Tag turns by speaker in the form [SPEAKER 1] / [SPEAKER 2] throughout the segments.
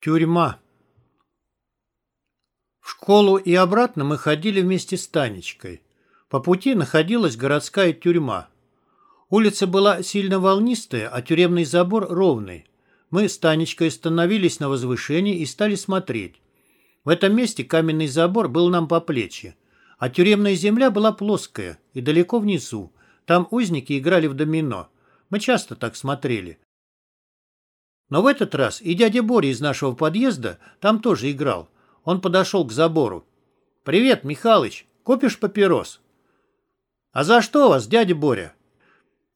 [SPEAKER 1] Тюрьма. В школу и обратно мы ходили вместе с Танечкой. По пути находилась городская тюрьма. Улица была сильно волнистая, а тюремный забор ровный. Мы с Танечкой остановились на возвышении и стали смотреть. В этом месте каменный забор был нам по плечи, а тюремная земля была плоская и далеко внизу. Там узники играли в домино. Мы часто так смотрели. Но в этот раз и дядя Боря из нашего подъезда там тоже играл. Он подошел к забору. «Привет, Михалыч, купишь папирос?» «А за что вас, дядя Боря?»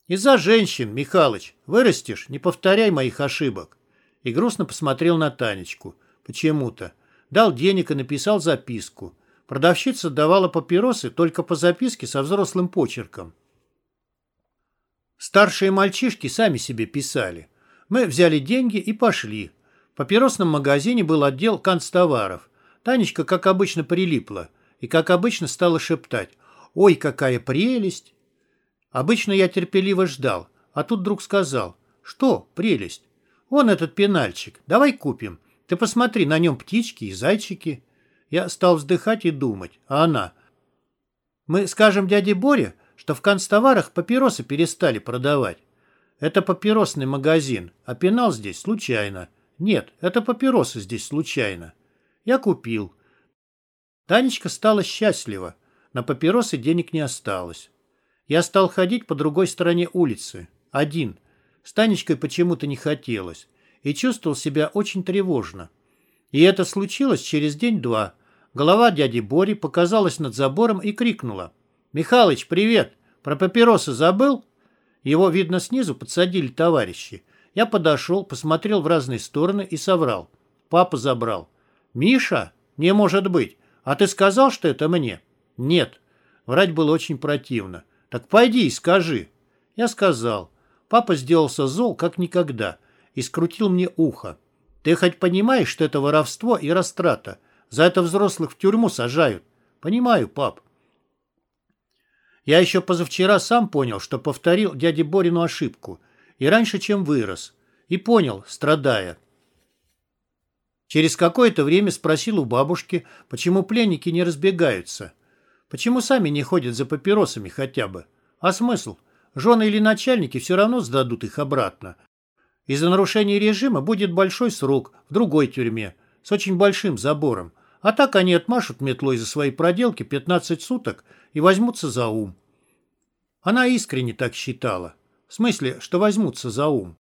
[SPEAKER 1] «Из-за женщин, Михалыч. Вырастешь, не повторяй моих ошибок». И грустно посмотрел на Танечку. Почему-то. Дал денег и написал записку. Продавщица давала папиросы только по записке со взрослым почерком. Старшие мальчишки сами себе писали. Мы взяли деньги и пошли. В папиросном магазине был отдел канцтоваров. Танечка, как обычно, прилипла и, как обычно, стала шептать «Ой, какая прелесть!». Обычно я терпеливо ждал, а тут вдруг сказал «Что прелесть? Вон этот пенальчик, давай купим. Ты посмотри, на нем птички и зайчики». Я стал вздыхать и думать, а она «Мы скажем дяде Боре, что в канцтоварах папиросы перестали продавать». Это папиросный магазин, а пенал здесь случайно. Нет, это папиросы здесь случайно. Я купил. Танечка стала счастлива. На папиросы денег не осталось. Я стал ходить по другой стороне улицы. Один. С Танечкой почему-то не хотелось. И чувствовал себя очень тревожно. И это случилось через день-два. Голова дяди Бори показалась над забором и крикнула. «Михалыч, привет! Про папиросы забыл?» Его, видно, снизу подсадили товарищи. Я подошел, посмотрел в разные стороны и соврал. Папа забрал. «Миша? Не может быть. А ты сказал, что это мне?» «Нет». Врать было очень противно. «Так пойди и скажи». Я сказал. Папа сделался зол, как никогда, и скрутил мне ухо. «Ты хоть понимаешь, что это воровство и растрата? За это взрослых в тюрьму сажают?» «Понимаю, пап». Я еще позавчера сам понял, что повторил дяде Борину ошибку. И раньше, чем вырос. И понял, страдая. Через какое-то время спросил у бабушки, почему пленники не разбегаются. Почему сами не ходят за папиросами хотя бы? А смысл? Жены или начальники все равно сдадут их обратно. Из-за нарушения режима будет большой срок в другой тюрьме с очень большим забором. А так они отмашут метлой за свои проделки 15 суток и возьмутся за ум. Она искренне так считала. В смысле, что возьмутся за ум.